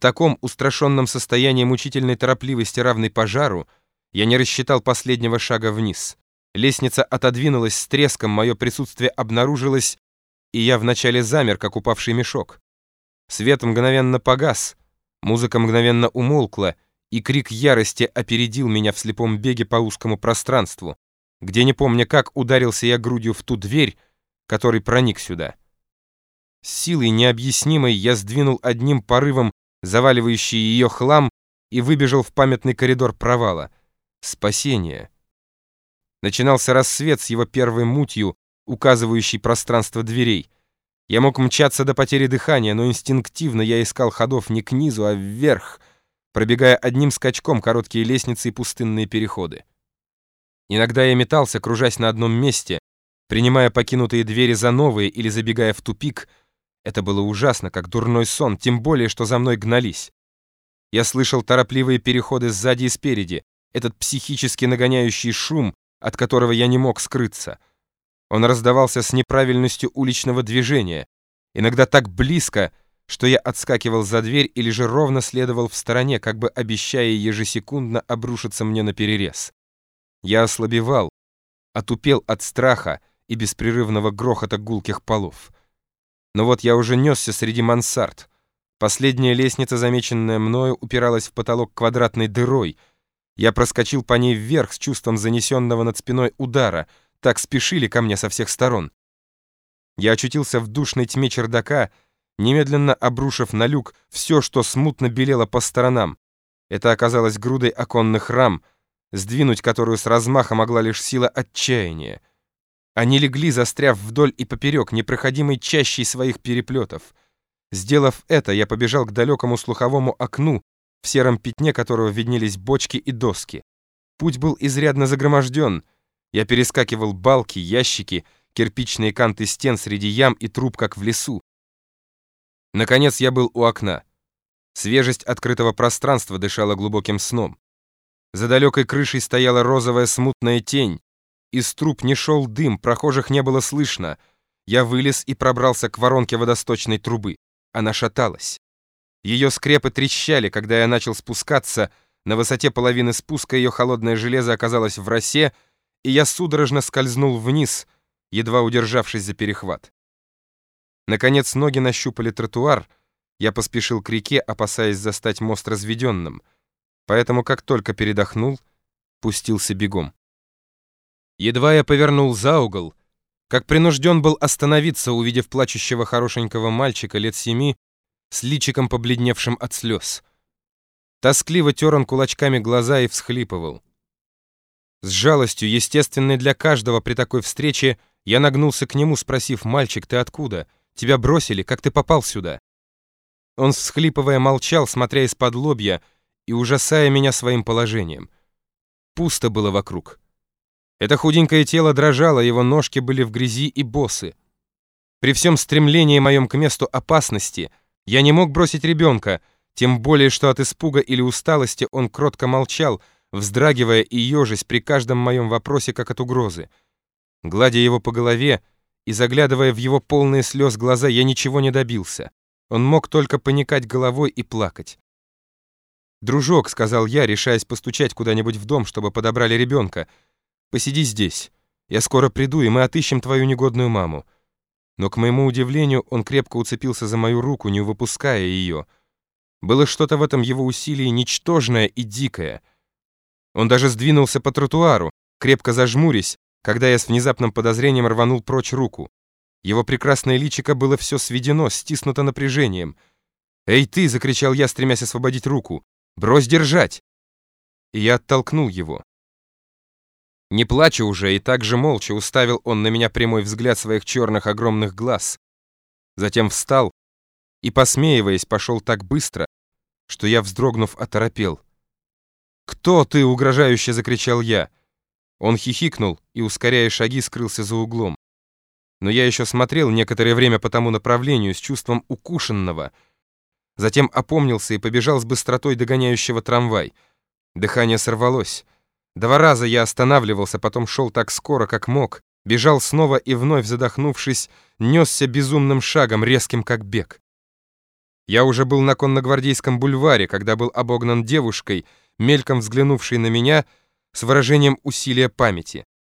таком устрашенном состоянии мучительной торопливости, равной пожару, я не рассчитал последнего шага вниз. Лестница отодвинулась с треском, мое присутствие обнаружилось, и я вначале замер, как упавший мешок. Свет мгновенно погас, музыка мгновенно умолкла, и крик ярости опередил меня в слепом беге по узкому пространству, где, не помня как, ударился я грудью в ту дверь, который проник сюда. С силой необъяснимой я сдвинул одним порывом заваливающий ее хлам и выбежал в памятный коридор провала. Спасение. Начинался рассвет с его первой мутью, указывающей пространство дверей. Я мог мчаться до потери дыхания, но инстинктивно я искал ходов не к низу, а вверх, пробегая одним скачком короткие лестницы и пустынные переходы. Иногда я метался, кружась на одном месте, принимая покинутые двери за новые или забегая в тупик. Это было ужасно, как дурной сон, тем более, что за мной гнались. Я слышал торопливые переходы сзади и спереди, этот психически нагоняющий шум, от которого я не мог скрыться. Он раздавался с неправильностью уличного движения, иногда так близко, что я отскакивал за дверь или же ровно следовал в стороне, как бы обещая ежесекундно обрушиться мне на перерез. Я ослабевал, отупел от страха и беспрерывного грохота гулких полов. Но вот я уже несся среди мансард. Последняя лестница, замеченная мною, упиралась в потолок квадратной дырой. Я проскочил по ней вверх с чувством занесенного над спиной удара. Так спешили ко мне со всех сторон. Я очутился в душной тьме чердака, немедленно обрушив на люк все, что смутно белело по сторонам. Это оказалось грудой оконных рам — сдвинуть которую с размаха могла лишь сила отчаяния. Они легли, застряв вдоль и поперек, непроходимой чащей своих переплетов. Сделав это, я побежал к далекому слуховому окну, в сером пятне которого виднелись бочки и доски. Путь был изрядно загроможден. Я перескакивал балки, ящики, кирпичные канты стен среди ям и труб, как в лесу. Наконец я был у окна. Свежесть открытого пространства дышала глубоким сном. За далекой крышей стояла розовая смутная тень. Из труб не шел дым, прохожих не было слышно. Я вылез и пробрался к воронке водосточной трубы. Она шаталась. Ее скрепы трещали, когда я начал спускаться. На высоте половины спуска ее холодное железо оказалось в росе, и я судорожно скользнул вниз, едва удержавшись за перехват. Наконец ноги нащупали тротуар. Я поспешил к реке, опасаясь застать мост разведенным — поэтому как только передохнул, пустился бегом. Едва я повернул за угол, как принужден был остановиться, увидев плачущего хорошенького мальчика лет семи с личиком побледневшим от слез. Тоскливо тер он кулачками глаза и всхлипывал. С жалостью, естественной для каждого при такой встрече, я нагнулся к нему, спросив, «Мальчик, ты откуда? Тебя бросили? Как ты попал сюда?» Он, всхлипывая, молчал, смотря из-под лобья, и ужасая меня своим положением. Пусто было вокруг. Это худенькое тело дрожало, его ножки были в грязи и босы. При всем стремлении моем к месту опасности я не мог бросить ребенка, тем более, что от испуга или усталости он кротко молчал, вздрагивая и ежась при каждом моем вопросе, как от угрозы. Гладя его по голове и заглядывая в его полные слез глаза, я ничего не добился. Он мог только поникать головой и плакать. «Дружок», — сказал я, решаясь постучать куда-нибудь в дом, чтобы подобрали ребенка, — «посиди здесь. Я скоро приду, и мы отыщем твою негодную маму». Но, к моему удивлению, он крепко уцепился за мою руку, не выпуская ее. Было что-то в этом его усилии ничтожное и дикое. Он даже сдвинулся по тротуару, крепко зажмурясь, когда я с внезапным подозрением рванул прочь руку. Его прекрасное личико было все сведено, стиснуто напряжением. «Эй ты!» — закричал я, стремясь освободить руку. Брось держать!» И я оттолкнул его. Не плача уже, и так же молча уставил он на меня прямой взгляд своих черных огромных глаз. Затем встал и, посмеиваясь, пошел так быстро, что я, вздрогнув, оторопел. «Кто ты?» — угрожающе закричал я. Он хихикнул и, ускоряя шаги, скрылся за углом. Но я еще смотрел некоторое время по тому направлению с чувством укушенного — Затем опомнился и побежал с быстротой догоняющего трамвай. Дыхание сорвалось. Два раза я останавливался, потом шел так скоро, как мог. Бежал снова и вновь, задохнувшись, несся безумным шагом, резким как бег. Я уже был на конногвардейском бульваре, когда был обогнан девушкой, мельком взглянувшей на меня с выражением усилия памяти.